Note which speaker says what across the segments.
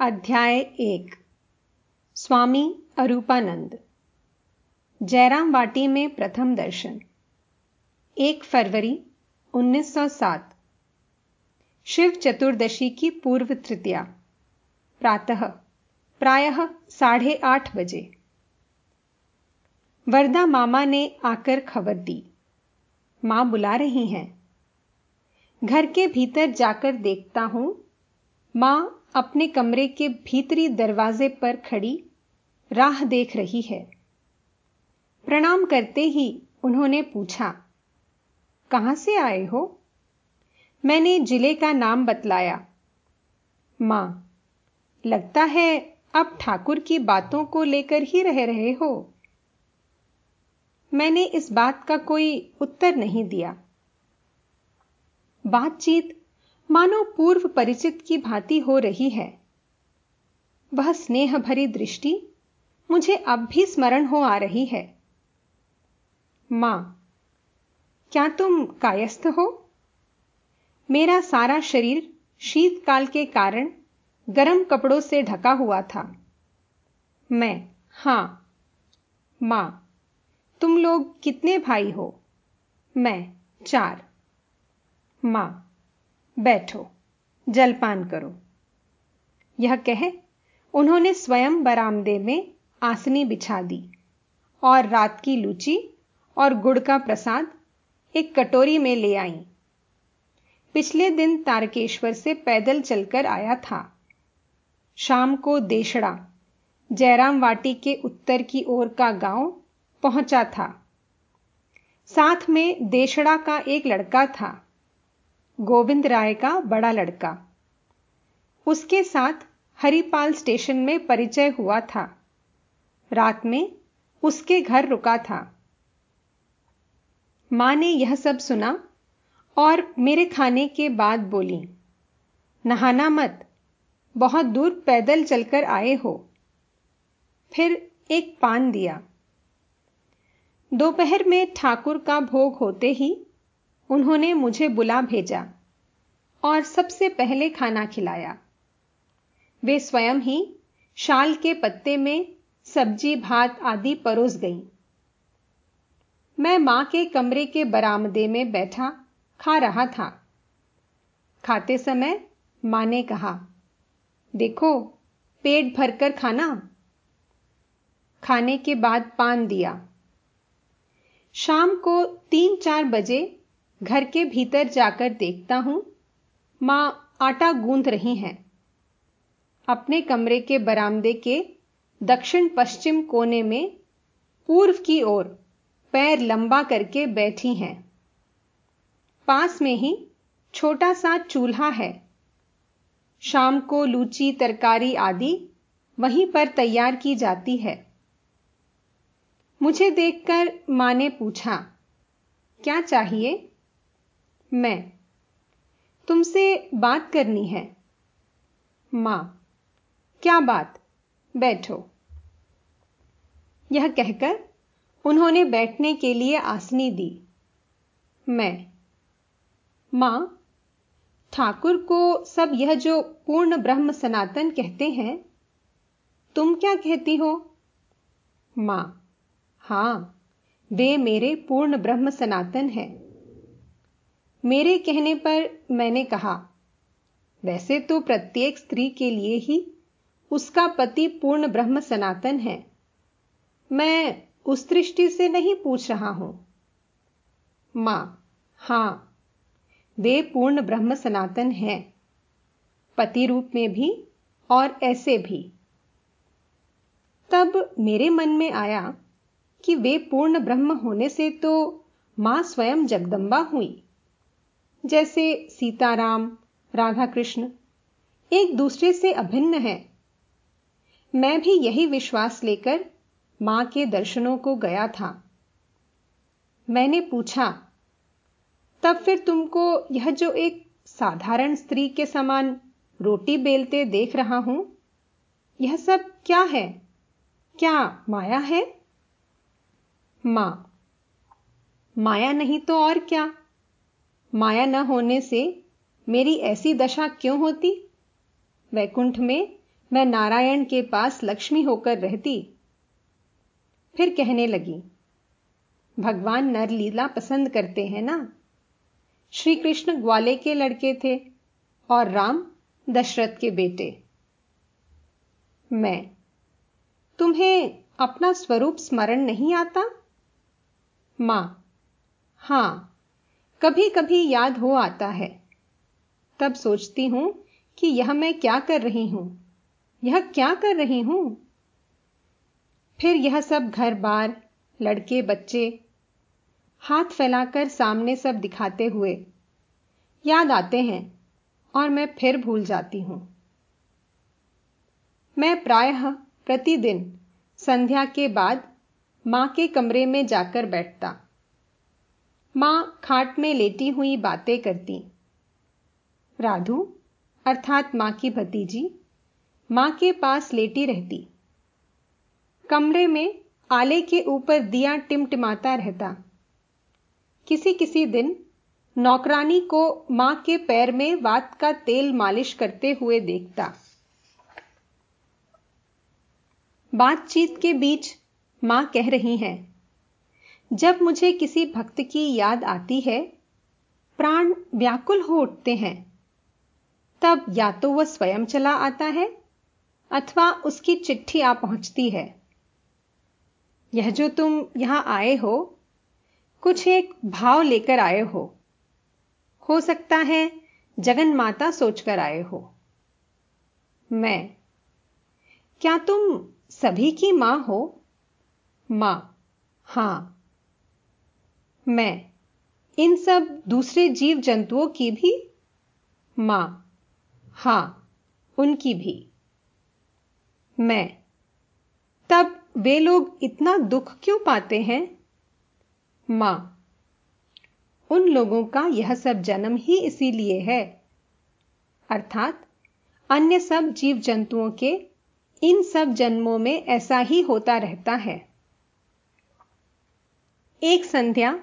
Speaker 1: अध्याय एक। स्वामी अरूपानंद। जयराम वाटी में प्रथम दर्शन। एक फरवरी 1907 शिव चतुर्दशी की पूर्व तृतीया। प्रातः, प्रायः साढ़े आठ बजे। वरदा मामा ने आकर खबर दी। माँ बुला रही हैं। घर के भीतर जाकर देखता हूँ, माँ अपने कमरे के भीतरी दरवाजे पर खड़ी राह देख रही है। प्रणाम करते ही उन्होंने पूछा, कहाँ से आए हो? मैंने ज़िले का नाम बतलाया। माँ, लगता है अब ठाकुर की बातों को लेकर ही रह रहे हो। मैंने इस बात का कोई उत्तर नहीं दिया। बातचीत मानो पूर्व परिचित की भांति हो रही है। वह स्नेह भरी दृष्टि मुझे अब भी स्मरण हो आ रही है। माँ, क्या तुम कायस्थ हो? मेरा सारा शरीर शीतकाल के कारण गर्म कपड़ों से ढका हुआ था। मैं, हाँ। माँ, तुम लोग कितने भाई हो? मैं, चार। माँ बैठो, जलपान करो। यह कह, उन्होंने स्वयं बरामदे में आसनी बिछा दी और रात की लूची और गुड़ का प्रसाद एक कटोरी में ले आई। पिछले दिन तारकेश्वर से पैदल चलकर आया था। शाम को देशड़ा जयराम वाटी के उत्तर की ओर का गाँव पहुँचा था। साथ में देशड़ा का एक लड़का था। गोविंद राय का बड़ा लड़का। उसके साथ हरिपाल स्टेशन में परिचय हुआ था। रात में उसके घर रुका था। माँ ने यह सब सुना और मेरे खाने के बाद बोली, नहाना मत, बहुत दूर पैदल चलकर आए हो। फिर एक पान दिया। दोपहर में ठाकुर का भोग होते ही उन्होंने मुझे बुला भेजा और सबसे पहले खाना खिलाया। वे स्वयं ही शाल के पत्ते में सब्ज़ी, भात आदि परोस गई। मैं माँ के कमरे के बरामदे में बैठा खा रहा था। खाते समय माँ ने कहा, देखो, पेट भरकर खाना। खाने के बाद पान दिया। शाम को तीन चार बजे घर के भीतर जाकर देखता हूँ, माँ आटा गूंथ रही हैं। अपने कमरे के बरामदे के दक्षिण पश्चिम कोने में पूर्व की ओर पैर लंबा करके बैठी हैं। पास में ही छोटा सा चूल्हा है। शाम को लूची, तरकारी आदि वहीं पर तैयार की जाती है। मुझे देखकर माँ ने पूछा, क्या चाहिए? मैं। तुमसे बात करनी है। माँ, क्या बात? बैठो। यह कहकर उन्होंने बैठने के लिए आसनी दी। मैं। माँ, ठाकुर को सब यह जो पूर्ण ब्रह्म सनातन कहते हैं, तुम क्या कहती हो? माँ, हाँ, वे मेरे पूर्ण ब्रह्म सनातन हैं। मेरे कहने पर मैंने कहा, वैसे तो प्रत्येक स्त्री के लिए ही उसका पति पूर्ण ब्रह्म सनातन है। मैं उस दृष्टि से नहीं पूछ रहा हूँ। माँ, हाँ, वे पूर्ण ब्रह्म सनातन हैं। पति रूप में भी और ऐसे भी। तब मेरे मन में आया कि वे पूर्ण ब्रह्म होने से तो माँ स्वयं जगदंबा हुई। जैसे सीताराम राधा कृष्ण एक दूसरे से अभिन्न है। मैं भी यही विश्वास लेकर माँ के दर्शनों को गया था। मैंने पूछा, तब फिर तुमको यह जो एक साधारण स्त्री के समान रोटी बेलते देख रहा हूँ, यह सब क्या है? क्या माया है? माँ। माया नहीं तो और क्या? माया न होने से मेरी ऐसी दशा क्यों होती? वैकुंठ में मैं नारायण के पास लक्ष्मी होकर रहती। फिर कहने लगी, भगवान नरलीला पसंद करते हैं ना? श्री कृष्ण ग्वाले के लड़के थे और राम दशरथ के बेटे। मैं, तुम्हें अपना स्वरूप स्मरण नहीं आता? माँ, हाँ कभी कभी याद हो आता है। तब सोचती हूँ कि यह मैं क्या कर रही हूँ? यह क्या कर रही हूँ? फिर यह सब घर बार लड़के, बच्चे, हाथ फैलाकर सामने सब दिखाते हुए याद आते हैं और मैं फिर भूल जाती हूँ। मैं प्रायः प्रतिदिन संध्या के बाद माँ के कमरे में जाकर बैठता। माँ खाट में लेटी हुई बातें करती। राधु, अर्थात माँ की भतीजी, माँ के पास लेटी रहती। कमरे में आले के ऊपर दिया टिमटिमाता रहता। किसी किसी दिन नौकरानी को माँ के पैर में वात का तेल मालिश करते हुए देखता। बातचीत के बीच माँ कह रही हैं जब मुझे किसी भक्त की याद आती है, प्राण व्याकुल हो उठते हैं। तब या तो वह स्वयं चला आता है, अथवा उसकी चिट्ठी आ पहुँचती है। यह जो तुम यहाँ आए हो, कुछ एक भाव लेकर आए हो। हो सकता है जगन माता सोचकर आए हो। मैं, क्या तुम सभी की माँ हो? माँ, हाँ। मैं, इन सब दूसरे जीव जंतुओं की भी माँ, हाँ, उनकी भी। मैं, तब वे लोग इतना दुख क्यों पाते हैं? माँ, उन लोगों का यह सब जन्म ही इसीलिए है। अर्थात, अन्य सब जीव जंतुओं के, इन सब जन्मों में ऐसा ही होता रहता है। एक संध्या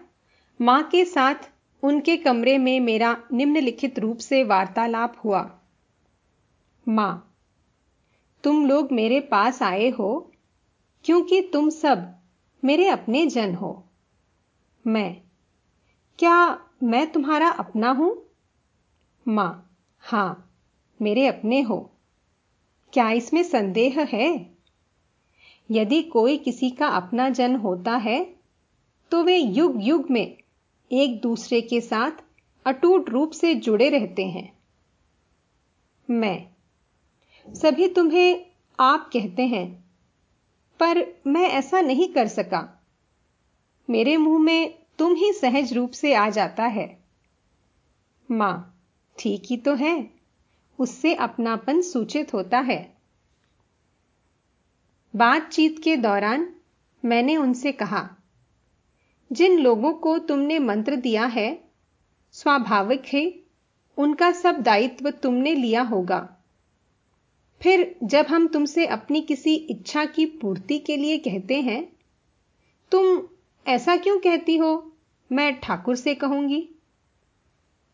Speaker 1: माँ के साथ उनके कमरे में मेरा निम्नलिखित रूप से वार्तालाप हुआ। माँ, तुम लोग मेरे पास आए हो क्योंकि तुम सब मेरे अपने जन हो। मैं, क्या मैं तुम्हारा अपना हूँ? माँ, हाँ, मेरे अपने हो। क्या इसमें संदेह है? यदि कोई किसी का अपना जन होता है तो वे युग युग में एक दूसरे के साथ अटूट रूप से जुड़े रहते हैं। मैं। सभी तुम्हें आप कहते हैं, पर मैं ऐसा नहीं कर सका। मेरे मुँह में तुम ही सहज रूप से आ जाता है। माँ, ठीक ही तो है। उससे अपनापन सूचित होता है। बातचीत के दौरान मैंने उनसे कहा जिन लोगों को तुमने मंत्र दिया है, स्वाभाविक है, उनका सब दायित्व तुमने लिया होगा। फिर जब हम तुमसे अपनी किसी इच्छा की पूर्ति के लिए कहते हैं, तुम ऐसा क्यों कहती हो? मैं ठाकुर से कहूँगी।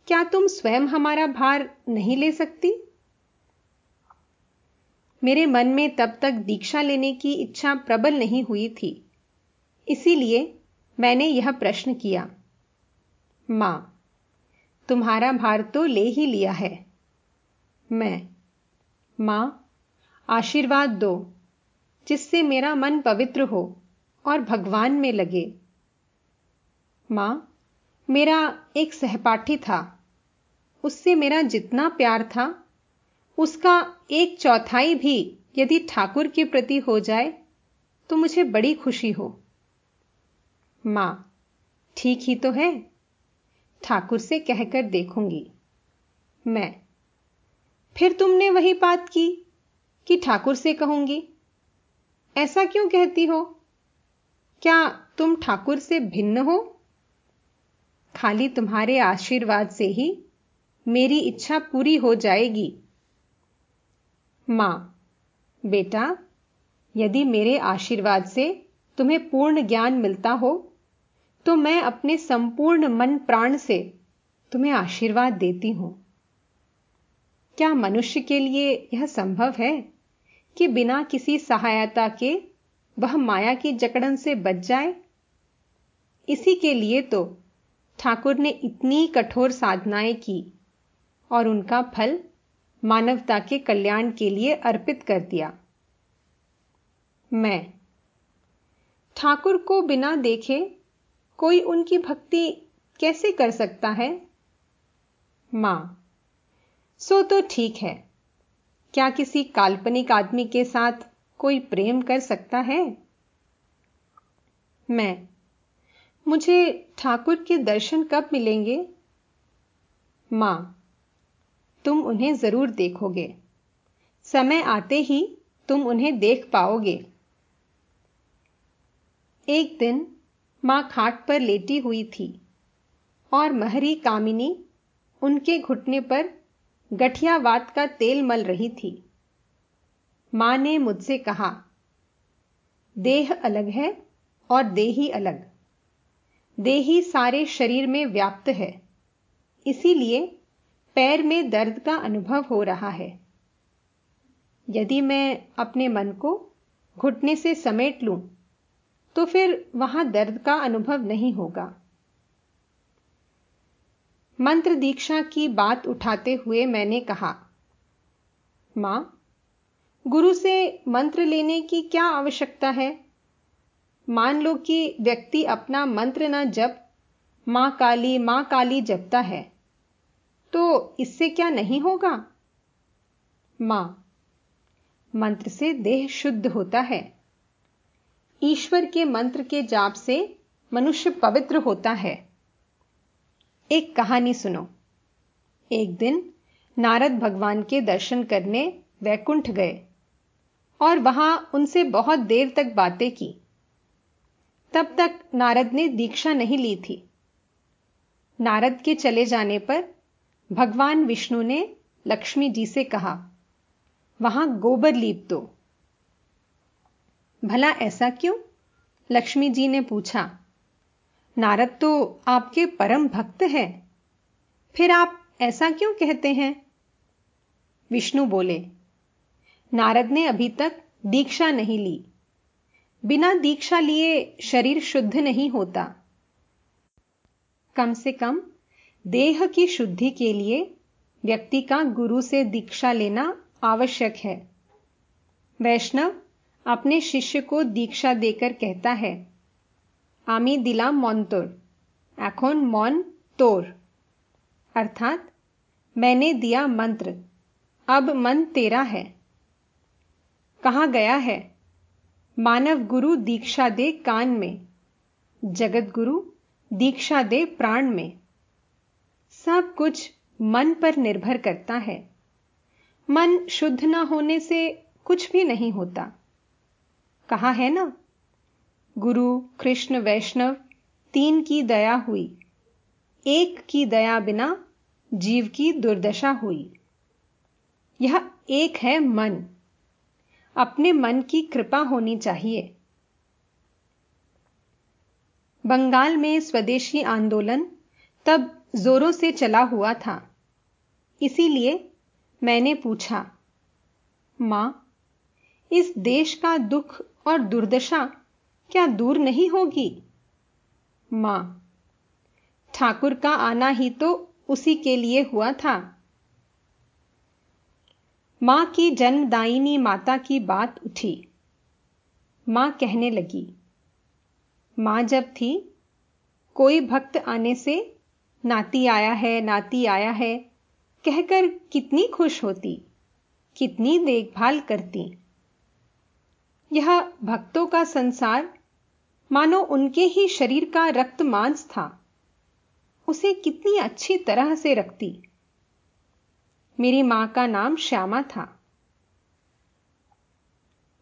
Speaker 1: क्या तुम स्वयं हमारा भार नहीं ले सकती? मेरे मन में तब तक दीक्षा लेने की इच्छा प्रबल नहीं हुई थी। इसीलिए मैंने यह प्रश्न किया। माँ, तुम्हारा भार तो ले ही लिया है। मैं, माँ, आशीर्वाद दो, जिससे मेरा मन पवित्र हो और भगवान में लगे। माँ, मेरा एक सहपाठी था। उससे मेरा जितना प्यार था, उसका एक चौथाई भी यदि ठाकुर के प्रति हो जाए तो मुझे बड़ी खुशी हो। माँ, ठीक ही तो है। ठाकुर से कहकर देखूँगी। मैं, फिर तुमने वही बात की कि ठाकुर से कहूँगी। ऐसा क्यों कहती हो? क्या तुम ठाकुर से भिन्न हो? खाली तुम्हारे आशीर्वाद से ही मेरी इच्छा पूरी हो जाएगी। माँ, बेटा, यदि मेरे आशीर्वाद से तुम्हें पूर्ण ज्ञान मिलता हो तो मैं अपने संपूर्ण मन प्राण से तुम्हें आशीर्वाद देती हूँ। क्या मनुष्य के लिए यह संभव है कि बिना किसी सहायता के वह माया की जकड़न से बच जाए? इसी के लिए तो ठाकुर ने इतनी कठोर साधनाएँ की और उनका फल मानवता के कल्याण के लिए अर्पित कर दिया। मैं ठाकुर को बिना देखे कोई उनकी भक्ति कैसे कर सकता है? माँ, सो तो ठीक है। क्या किसी काल्पनिक आदमी के साथ कोई प्रेम कर सकता है? मैं, मुझे ठाकुर के दर्शन कब मिलेंगे? माँ, तुम उन्हें ज़रूर देखोगे। समय आते ही तुम उन्हें देख पाओगे। एक दिन माँ खाट पर लेटी हुई थी और महरी कामिनी उनके घुटने पर गठियावात का तेल मल रही थी। माँ ने मुझसे कहा, देह अलग है और देही अलग। देही सारे शरीर में व्याप्त है। इसीलिए पैर में दर्द का अनुभव हो रहा है। यदि मैं अपने मन को घुटने से समेट लूँ तो फिर वहाँ दर्द का अनुभव नहीं होगा। मंत्र दीक्षा की बात उठाते हुए मैंने कहा, माँ, गुरु से मंत्र लेने की क्या आवश्यकता है? मान लो कि व्यक्ति अपना मंत्र ना जप, माँ काली माँ काली जपता है तो इससे क्या नहीं होगा? माँ, मंत्र से देह शुद्ध होता है। ईश्वर के मंत्र के जाप से मनुष्य पवित्र होता है। एक कहानी सुनो। एक दिन नारद भगवान के दर्शन करने वैकुंठ गए और वहाँ उनसे बहुत देर तक बातें की। तब तक नारद ने दीक्षा नहीं ली थी। नारद के चले जाने पर भगवान विष्णु ने लक्ष्मी जी से कहा, वहाँ गोबर लीप दो। भला ऐसा क्यों? लक्ष्मी जी ने पूछा, नारद तो आपके परम भक्त हैं, फिर आप ऐसा क्यों कहते हैं? विष्णु बोले, नारद ने अभी तक दीक्षा नहीं ली। बिना दीक्षा लिए शरीर शुद्ध नहीं होता। कम से कम देह की शुद्धि के लिए व्यक्ति का गुरु से दीक्षा लेना आवश्यक है। वैष्णव अपने शिष्य को दीक्षा देकर कहता है आमी दिलाम মন্তর এখন মন তোর अर्थात मैंने दिया मंत्र अब मन तेरा है कहा गया है मानव गुरु दीक्षा दे कान में जगत गुरु दीक्षा दे प्राण में सब कुछ मन पर निर्भर करता है मन शुद्ध ना होने से कुछ भी नहीं होता कहा है ना? गुरु, कृष्ण, वैष्णव, तीन की दया हुई। एक की दया बिना जीव की दुर्दशा हुई। यह एक है मन। अपने मन की कृपा होनी चाहिए। बंगाल में स्वदेशी आंदोलन तब जोरों से चला हुआ था। इसीलिए मैंने पूछा, माँ, इस देश का दुख और दुर्दशा क्या दूर नहीं होगी? माँ, ठाकुर का आना ही तो उसी के लिए हुआ था। माँ की जन्मदायिनी माता की बात उठी। माँ कहने लगी, माँ जब थी, कोई भक्त आने से नाती आया है, नाती आया है, कहकर कितनी खुश होती, कितनी देखभाल करती यह भक्तों का संसार, मानो उनके ही शरीर का रक्त मांस था। उसे कितनी अच्छी तरह से रखती। मेरी माँ का नाम श्यामा था।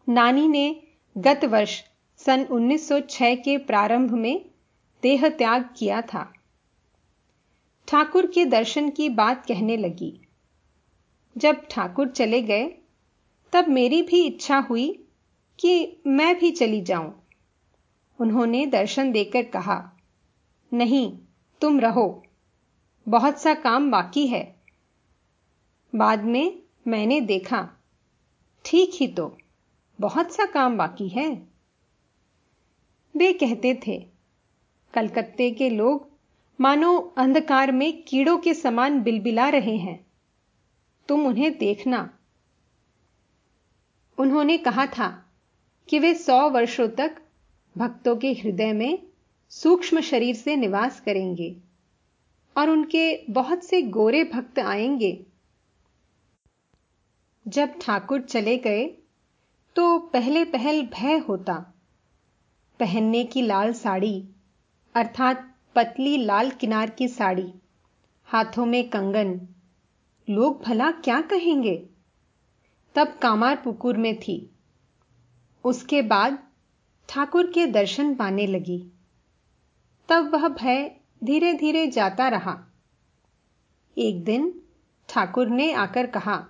Speaker 1: नानी ने गत वर्ष सन 1906 के प्रारंभ में देह त्याग किया था। ठाकुर के दर्शन की बात कहने लगी। जब ठाकुर चले गए, तब मेरी भी इच्छा हुई कि मैं भी चली जाऊँ। उन्होंने दर्शन देकर कहा, नहीं, तुम रहो। बहुत सा काम बाकी है। बाद में मैंने देखा, ठीक ही तो बहुत सा काम बाकी है। वे कहते थे, कलकत्ते के लोग, मानो अंधकार में कीड़ों के समान बिलबिला रहे हैं। तुम उन्हें देखना। उन्होंने कहा था कि वे सौ वर्षों तक भक्तों के हृदय में सूक्ष्म शरीर से निवास करेंगे और उनके बहुत से गोरे भक्त आएँगे। जब ठाकुर चले गए तो पहले पहल भय होता। पहनने की लाल साड़ी, अर्थात पतली लाल किनार की साड़ी, हाथों में कंगन। लोग भला क्या कहेंगे? तब कामार पुकुर में थी। उसके बाद ठाकुर के दर्शन पाने लगी। तब वह भय धीरे धीरे जाता रहा। एक दिन ठाकुर ने आकर कहा,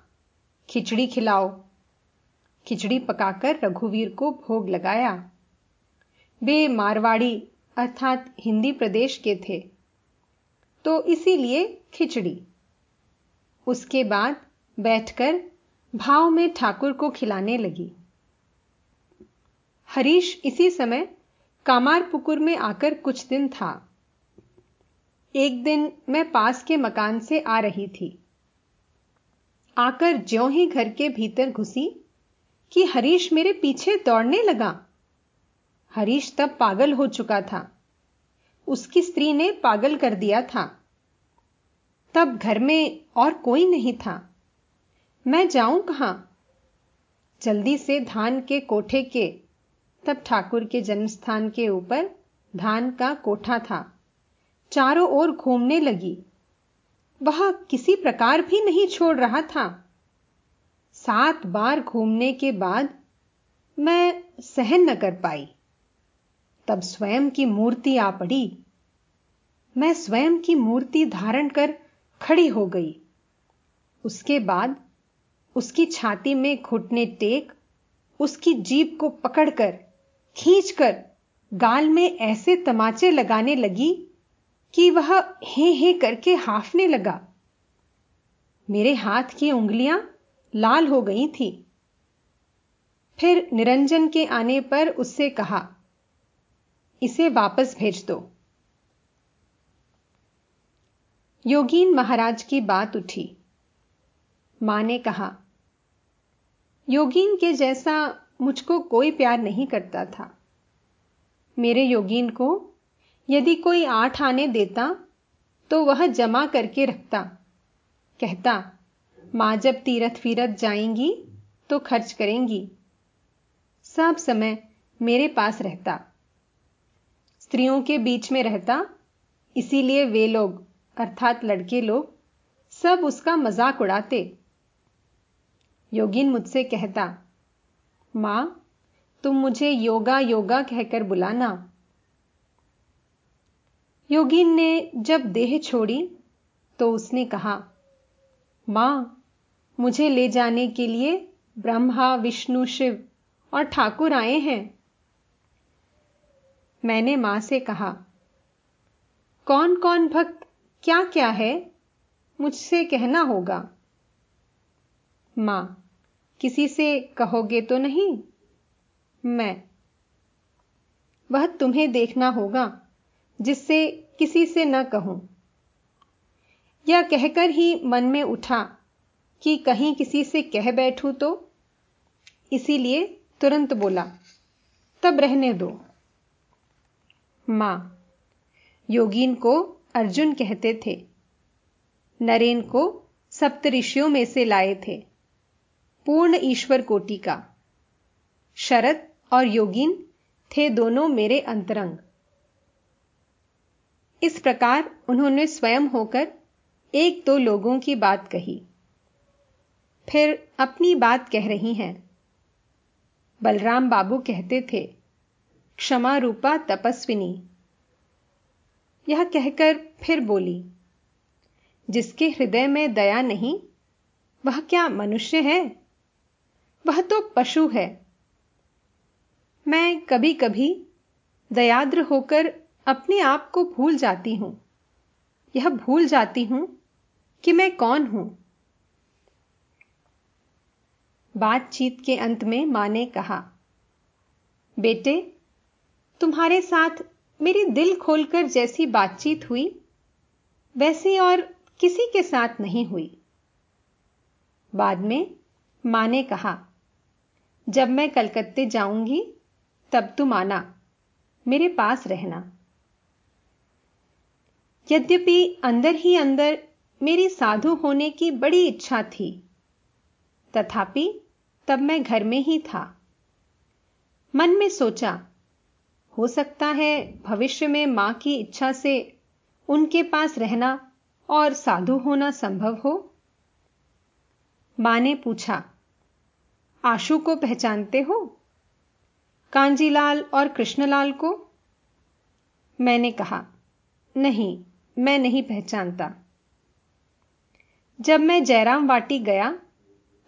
Speaker 1: खिचड़ी खिलाओ। खिचड़ी पकाकर रघुवीर को भोग लगाया। वे मारवाड़ी अर्थात हिंदी प्रदेश के थे। तो इसीलिए खिचड़ी। उसके बाद बैठकर भाव में ठाकुर को खिलाने लगी। हरीश इसी समय कामारपुकुर में आकर कुछ दिन था। एक दिन मैं पास के मकान से आ रही थी। आकर ज्यों ही घर के भीतर घुसी कि हरीश मेरे पीछे दौड़ने लगा। हरीश तब पागल हो चुका था। उसकी स्त्री ने पागल कर दिया था। तब घर में और कोई नहीं था। मैं जाऊँ कहाँ? जल्दी से धान के कोठे के तब ठाकुर के जन्मस्थान के ऊपर धान का कोठा था। चारों ओर घूमने लगी। वह किसी प्रकार भी नहीं छोड़ रहा था। सात बार घूमने के बाद मैं सहन न कर पाई। तब स्वयं की मूर्ति आ पड़ी। मैं स्वयं की मूर्ति धारण कर खड़ी हो गई। उसके बाद उसकी छाती में घुटने टेक, उसकी जीप को पकड़कर खींचकर गाल में ऐसे तमाचे लगाने लगी कि वह हे हे करके हाफने लगा। मेरे हाथ की उंगलियाँ लाल हो गई थी। फिर निरंजन के आने पर उससे कहा, इसे वापस भेज दो। योगीन महाराज की बात उठी। माँ ने कहा, योगीन के जैसा मुझको कोई प्यार नहीं करता था। मेरे योगीन को यदि कोई आठ आने देता तो वह जमा करके रखता। कहता, माँ जब तीरथ फीरत जाएँगी तो खर्च करेंगी। सब समय मेरे पास रहता। स्त्रियों के बीच में रहता, इसीलिए वे लोग, अर्थात लड़के लोग, सब उसका मज़ाक उड़ाते। योगिन मुझसे कहता माँ, तुम मुझे योगा योगा कहकर बुलाना। योगिन ने जब देह छोड़ी तो उसने कहा, माँ, मुझे ले जाने के लिए ब्रह्मा, विष्णु, शिव और ठाकुर आए हैं। मैंने माँ से कहा कौन कौन भक्त क्या क्या है? मुझसे कहना होगा। माँ किसी से कहोगे तो नहीं? मैं। वह तुम्हें देखना होगा, जिससे किसी से न कहूँ। यह कहकर ही मन में उठा कि कहीं किसी से कह बैठूं तो? इसीलिए तुरंत बोला, तब रहने दो। माँ, योगीन को अर्जुन कहते थे, नरेन को सप्तऋषियों में से लाए थे। पूर्ण ईश्वर कोटि का। शरद और योगीन थे दोनों मेरे अंतरंग। इस प्रकार उन्होंने स्वयं होकर एक दो लोगों की बात कही। फिर अपनी बात कह रही हैं। बलराम बाबू कहते थे, क्षमा रूपा तपस्विनी। यह कहकर फिर बोली, जिसके हृदय में दया नहीं, वह क्या मनुष्य है? वह तो पशु है। मैं कभी कभी दयाद्र होकर अपने आप को भूल जाती हूँ। यह भूल जाती हूँ कि मैं कौन हूँ। बातचीत के अंत में माँ ने कहा, बेटे, तुम्हारे साथ मेरी दिल खोलकर जैसी बातचीत हुई, वैसी और किसी के साथ नहीं हुई। बाद में माँ ने कहा जब मैं कलकत्ते जाऊँगी, तब तुम आना, मेरे पास रहना। यद्यपि अंदर ही अंदर मेरी साधु होने की बड़ी इच्छा थी, तथापि तब मैं घर में ही था। मन में सोचा, हो सकता है भविष्य में माँ की इच्छा से उनके पास रहना और साधु होना संभव हो। माँ ने पूछा आशु को पहचानते हो? कांजीलाल और कृष्णलाल को? मैंने कहा, नहीं, मैं नहीं पहचानता। जब मैं जयराम वाटी गया,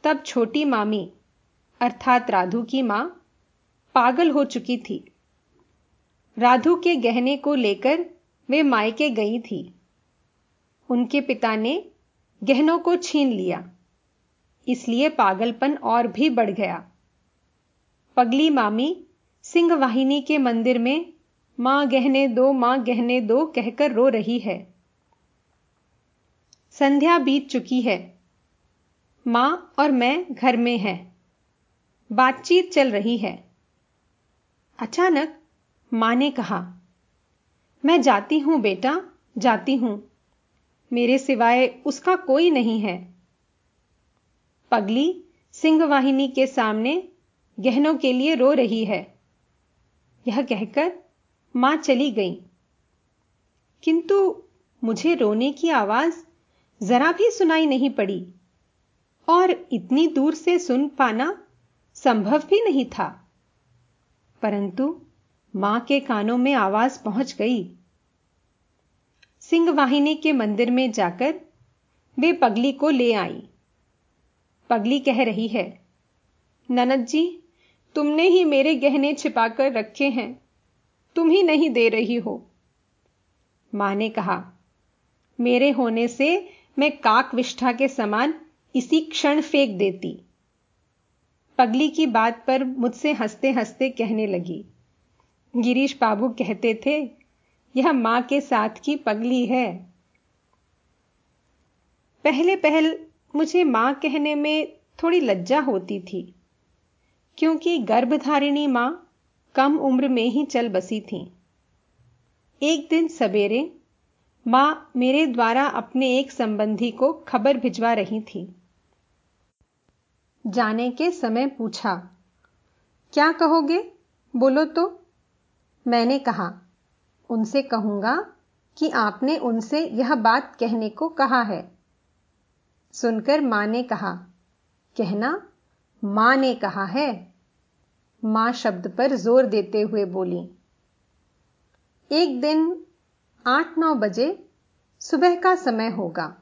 Speaker 1: तब छोटी मामी, अर्थात राधु की माँ, पागल हो चुकी थी। राधु के गहने को लेकर वे मायके गई थी। उनके पिता ने गहनों को छीन लिया। इसलिए पागलपन और भी बढ़ गया। पगली मामी सिंह वाहिनी के मंदिर में, माँ गहने दो, माँ गहने दो कहकर रो रही है। संध्या बीत चुकी है। माँ और मैं घर में हैं। बातचीत चल रही है। अचानक माँ ने कहा, मैं जाती हूँ बेटा, जाती हूँ। मेरे सिवाय उसका कोई नहीं है। पगली सिंह वाहिनी के सामने गहनों के लिए रो रही है। यह कहकर माँ चली गई। किंतु मुझे रोने की आवाज़ जरा भी सुनाई नहीं पड़ी और इतनी दूर से सुन पाना संभव भी नहीं था। परंतु माँ के कानों में आवाज़ पहुँच गई। सिंह वाहिनी के मंदिर में जाकर वे पगली को ले आई। पगली कह रही है। ननद जी, तुमने ही मेरे गहने छिपाकर रखे हैं। तुम ही नहीं दे रही हो। माँ ने कहा, मेरे होने से मैं काक विष्ठा के समान इसी क्षण फेंक देती। पगली की बात पर मुझसे हँसते हँसते कहने लगी। गिरीश बाबू कहते थे, यह माँ के साथ की पगली है। पहले पहल मुझे माँ कहने में थोड़ी लज्जा होती थी, क्योंकि गर्भधारिणी माँ कम उम्र में ही चल बसी थी। एक दिन सवेरे माँ मेरे द्वारा अपने एक संबंधी को खबर भिजवा रही थी। जाने के समय पूछा, क्या कहोगे? बोलो तो। मैंने कहा, उनसे कहूँगा कि आपने उनसे यह बात कहने को कहा है। सुनकर माँ ने कहा, कहना, माँ ने कहा है। माँ शब्द पर ज़ोर देते हुए बोली, एक दिन आठ नौ बजे सुबह का समय होगा।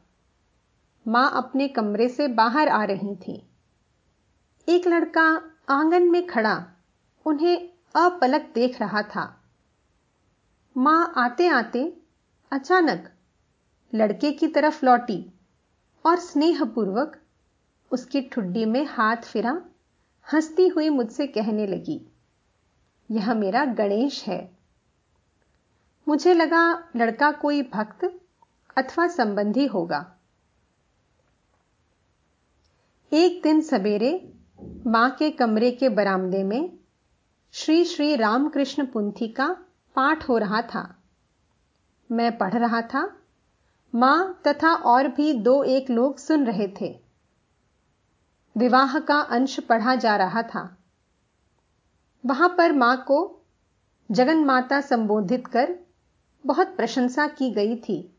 Speaker 1: माँ अपने कमरे से बाहर आ रही थी। एक लड़का आँगन में खड़ा, उन्हें अपलक देख रहा था। माँ आते आते अचानक लड़के की तरफ़ लौटी। और स्नेहपूर्वक उसकी ठुड्डी में हाथ फिरा, हंसती हुई मुझसे कहने लगी, यह मेरा गणेश है। मुझे लगा लड़का कोई भक्त अथवा संबंधी होगा। एक दिन सवेरे माँ के कमरे के बरामदे में श्री श्री रामकृष्ण पुंथी का पाठ हो रहा था। मैं पढ़ रहा था माँ तथा और भी दो एक लोग सुन रहे थे। विवाह का अंश पढ़ा जा रहा था। वहाँ पर माँ को जगन माता संबोधित कर बहुत प्रशंसा की गई थी।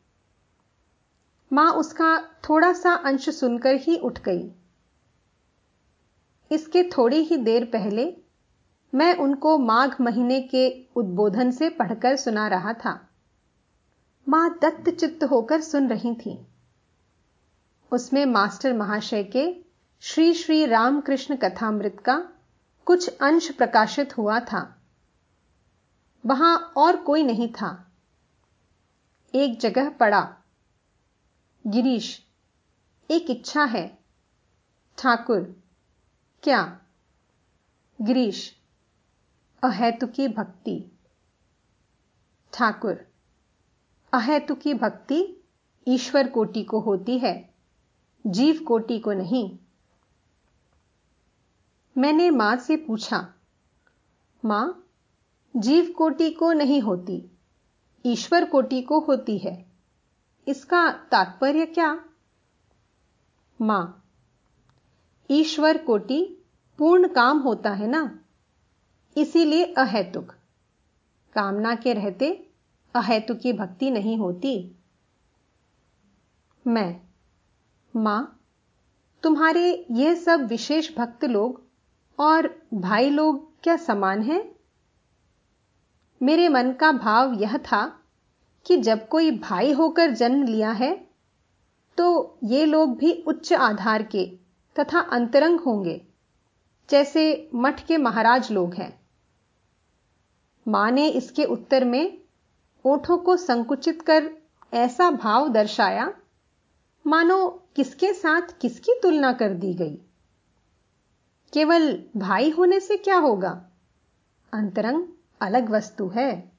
Speaker 1: माँ उसका थोड़ा सा अंश सुनकर ही उठ गई। इसके थोड़ी ही देर पहले मैं उनको माघ महीने के उद्बोधन से पढ़कर सुना रहा था। माँ दत्त चित्त होकर सुन रही थी। उसमें मास्टर महाशय के श्री श्री रामकृष्ण कथामृत का कुछ अंश प्रकाशित हुआ था। वहाँ और कोई नहीं था। एक जगह पड़ा। गिरीश, एक इच्छा है। ठाकुर, क्या? ग्रीश, अहेतुकी भक्ति। ठाकुर अहेतुकी भक्ति ईश्वर कोटि को होती है, जीव कोटि को नहीं। मैंने माँ से पूछा, माँ, जीव कोटि को नहीं होती, ईश्वर कोटि को होती है, इसका तात्पर्य क्या? माँ, ईश्वर कोटि पूर्ण काम होता है ना, इसीलिए अहेतुक, कामना के रहते अहेतुक की भक्ति नहीं होती। मैं, माँ, तुम्हारे ये सब विशेष भक्त लोग और भाई लोग क्या समान हैं? मेरे मन का भाव यह था कि जब कोई भाई होकर जन्म लिया है तो ये लोग भी उच्च आधार के तथा अंतरंग होंगे, जैसे मठ के महाराज लोग हैं। माँ ने इसके उत्तर में ओठों को संकुचित कर ऐसा भाव दर्शाया, मानो किसके साथ किसकी तुलना कर दी गई। केवल भाई होने से क्या होगा? अंतरंग अलग वस्तु है।